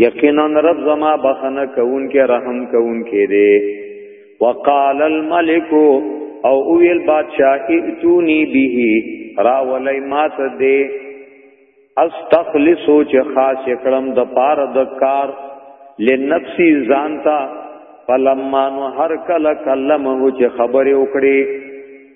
یقینا رب زما بخنه کون کې رحم کون کې دی وقال الملک او اویل بادشاہ اتونی به راولی مات دی استخلصو چې خاص کړم د پار د کار لنفسي ځانتا فلما نو هر کله کلمه چې خبره وکړي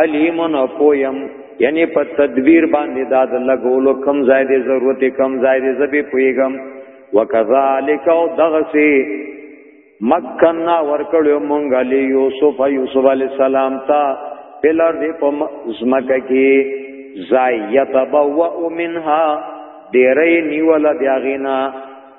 علیم او پویم یعنی په تدبیر باندې دا د لګولو کم ځای دی ضرورت کم ځای دی زبې پویګم وکذالک او دغسی مکنا ورکړو مونږ علی یوسف یوسف علی السلام تا پلار دی په زمکه کې زایتبوا منها ډیرې نیول دی غینا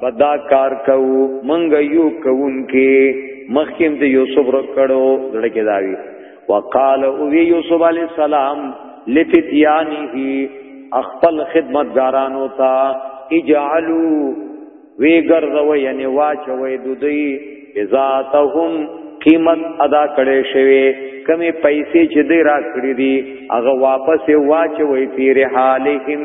بدا کار کو منګ یو کوون کې مخکیم ته یوسف رکړو زړه کې داوی وقال او یوسف علی السلام لفتیانه اخپل خدمتګارانو ته اجعلوا وی ګرځوي یعنی واچوي دودي بذاتهم قیمت ادا کړي شوی کمی پیسې چې دی را کړی دي هغه واپس واچوي فی رحالهم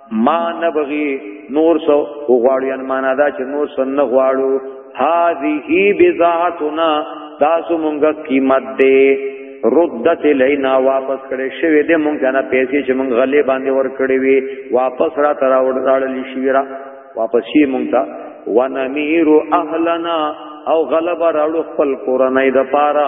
ما نبغي نور سو غواړي ان معنا دا چې نور سن نه غواړو هذه بذاتنا تاسو مونږه قیمت دې ردت لینا واپس کړي شوی دې مونږ نه پیسې چې مونږ غلې باندې ور کړې وي واپس را تر وړل شي را واپس شي مونږ ته ونمیر اهلنا او غلب راړو خپل کورنۍ د پاره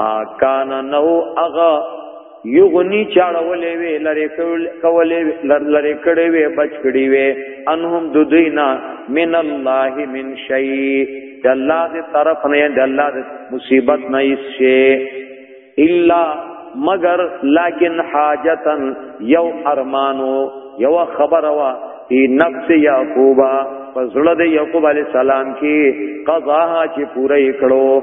ما کان نو اغا یغنی چاړولې وی لری کولې لری کړې وی بچ کړې وی انهم ددینا من الله من شیء د الله دې طرف نه د الله دې مصیبت نه شي الا مگر لکن حاجتن یو ارمانو یو خبر وا ای نفس یعقوبا پس زړه د یعقوب علی السلام کې قضاها چې پوره کړو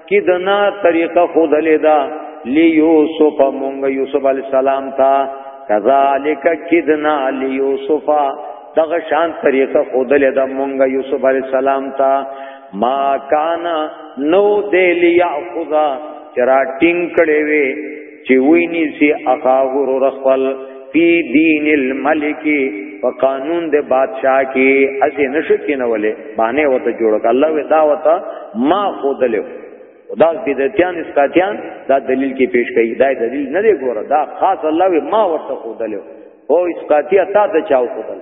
کې دنا طریقه خود لیدا لیوسف مونږ یوسف علی السلام تا کذالک کدنا لیوسف دغه شان طریقه خود لیدا مونږ یوسف علی السلام تا ما کانا نو دې لیا خدا چرا ټینګ کړي وي چې ویني سي اخاه ورور خپل فی دین الملک په قانون د بادشاہ کې اسی نشو کې نه ولې باندې وته جوړک الله و دا وته ما خودلو دا بدعتيان اسقاتيان دا دلیل کې پیش کړي دا دلیل نه دی ګوره دا خاص الله و ما ورته خودلو او اسقاتیا تا ته چاو خودلو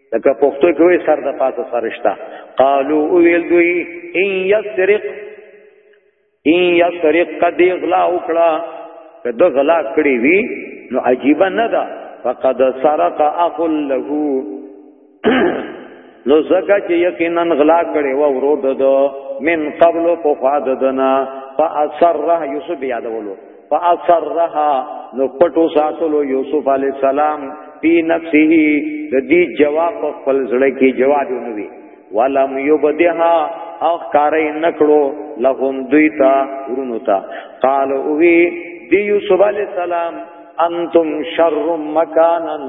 لکه پښتو کې وي سر د پاسه سرشتا قالو ویل دوی ان یسرق ان یسرق قد غلا وکړه کده غلا کړی وی نو عجیب نه ده فقد سرق اخ له نو زکه چې یقینا غلا کړي و ورود دو من قبل په فاددنا فاصره یوسف یادولو فاصرها نو پټو ساتلو یوسف علی السلام پی نفسه د دې جواب په خپل ځړه کې جواب ونوي ولم یبدها او کارای نکړو لهم دویتا ورونو تا قال اوی دی یوسف علی السلام انتم شر مکانن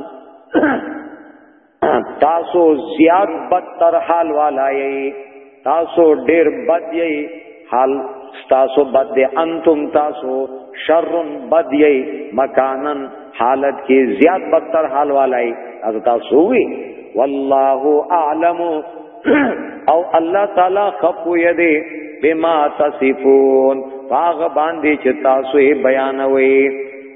تاسو زیات بدتر حال والا یی تاسو ډیر بد یی حال تاسو بد دی انتم تاسو شر بد یی مکانن حالت کې زیات بدتر حال والا یی تاسو تاسو وی والله اعلم او الله تعالی خپو یدی بما تصفون باغ باندې چې تاسو یې بیانوي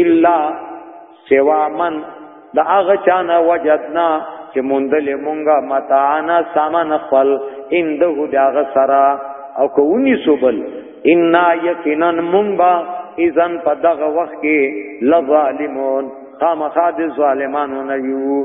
الا سوا من دا هغه چانه وجدنا چې موندل مونږه متانا سامان خپل انده دا غسرا او کوونی سوبل ان یقینا مونږه اذن په دغه وخت کې لظالمون خامخاد ظالمانو نه یو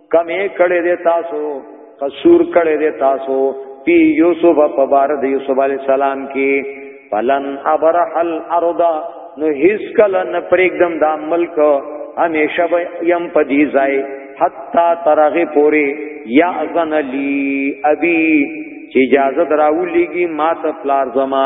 کمی کړی دی تاسو قصور کړی دی تاسو پی یوسف په بار د یوسف علی السلام کې فلن ابرح الارض نو هیڅ کله نه پرېږدم دا ملک همیشه به یم په دې ځای حتا ترغه پوری یاذن لی ابي چې اجازه دراولېږي ما ته پلار زما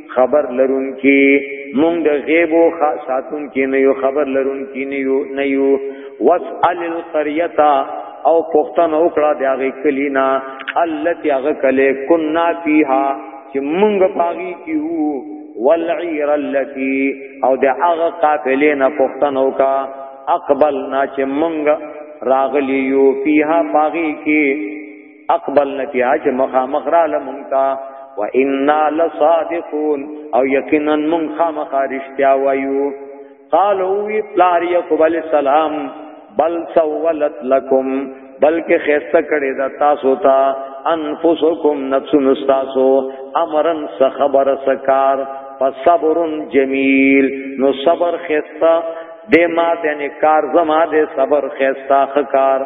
خبر لرون کی مونږ د غیب او ساتون کی نه یو خبر لرون کی نه یو نه یو واسال القريه او پختن وکړه د هغه کلینا التي هغه کله كنا فيها چې مونږ پاغي کیو والعير التي او د هغه قافلې نه پختن وکا اقبلنا چې مونږ راغلیو فيها پاغي کی اقبل نبیا چې مخامخ را لمونتا و انا لصادقون او یقینا من خامخ رشتیا وایو قالو وی پلار یعقوب علی السلام بل سولت لکم بلکې خسته کړي دا تاسو ته تا انفسکم نفسن تاسو امرن س خبر سکار فصبر جمیل نو صبر خسته د ما ته نه کار زما د صبر خسته خکار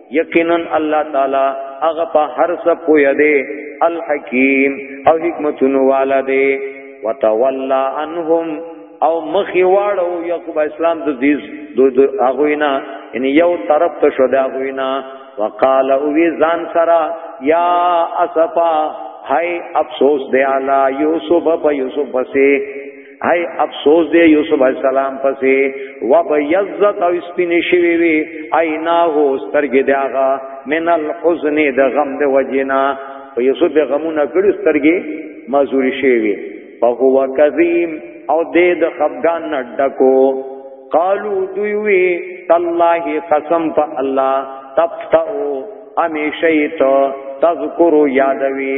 یقینا الله تعالی هغه په هر څه پوهه دی الحکیم او حکمتونو والا دی وتولى عنهم او مخی واړو یعقوب اسلام د دې د هغه نه یعنی یو طرف ته شو دا هغه نه وقال او وی ځان سرا یا اسفا هاي افسوس دی علی یوسف په یوسف پسې هاي افسوس دی یوسف علی السلام پسې وبیضت او سپین شوی وی عینا هو سترګې داغا من الحزن د غم د وجنا په یوسف به غمونه کړی سترګې مازوري شوی وی فهو کظیم او دې د خفغان نه ډکو قالو دوی تالله قسم په الله تفتو امیشیت تذکر یادوی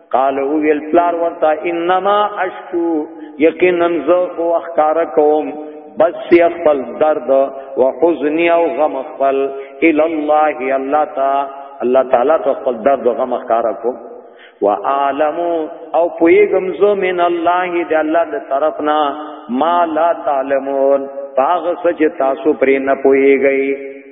قال او ویل پلار ورته انما اشکو یقینا زه او اخکار کوم بس سی خپل درد و حزنی او غم خپل ال الله الله تا الله تعالی ته خپل درد او غم اخکار کوم وعالم او پویګم زو من الله دی الله د طرفنا ما لا تعلمون پاغ سچ تاسو پرې نه پویږئ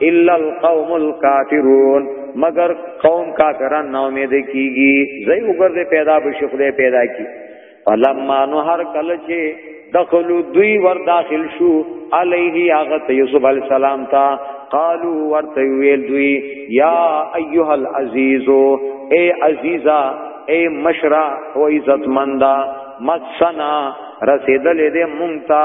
الا القوم الكافرون مگر قوم کافران نو امید کیږي زئی وګرځي پیدا بشي خدای پیدا کی فلما نو هر کله چې دخلوا دوی ور داخل شو علیه هغه یوسف علی السلام تا قالو ورته ویل دوی یا ایها العزیز اے عزیزا اے مشرا او عزت مندا مسنا رسیدلې دې مونږ ته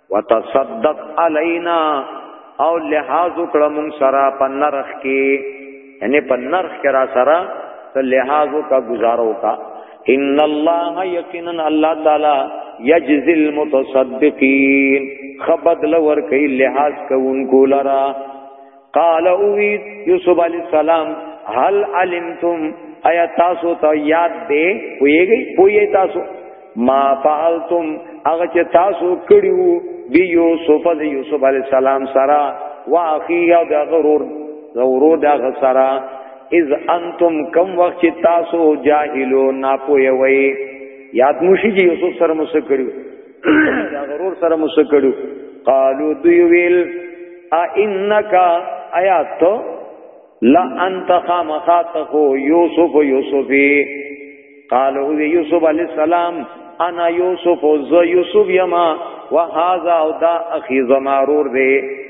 وتصدق علینا او لحاظ وکړه مون سره په نرخ کې یعنی په نرخ کې را سره ته لحاظ وکا گزارو کا ان الله یقینا الله تعالی یجزی المتصدقین خبد لور کوي لحاظ کوونکو لرا قال اوید یوسف علی السلام هل علمتم ایا تاسو ته یاد دی پویږي پوی تاسو ما فعلتم هغه چې تاسو کړیو بی یوسف علی یوسف علی السلام سرا واخی او دا غرور غرور دا غسرا اذ انتم کم وخت چې تاسو جاهلو ناپوی وای یاد مو شي چې یوسف سره مسکړو دا غرور سره مو سکړو قالو دوی ویل ا انک آیات لا انت خامخاتو یوسف یوسفی قالو یوسف علی السلام انا یوسف ز یوسف یما وهذا او دا اخی زمارور دی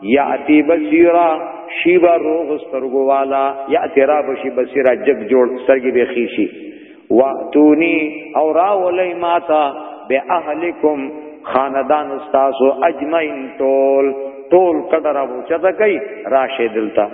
یاتی بصیرا شیبا روغ سترګو والا یاتی را بشی بصیرا جگ جوړ سترګې به خیشی واتونی او را ولای ماتا به اهلکم خاندان استاسو اجمعین ټول ټول قدر ابو چته کوي راشه دلتا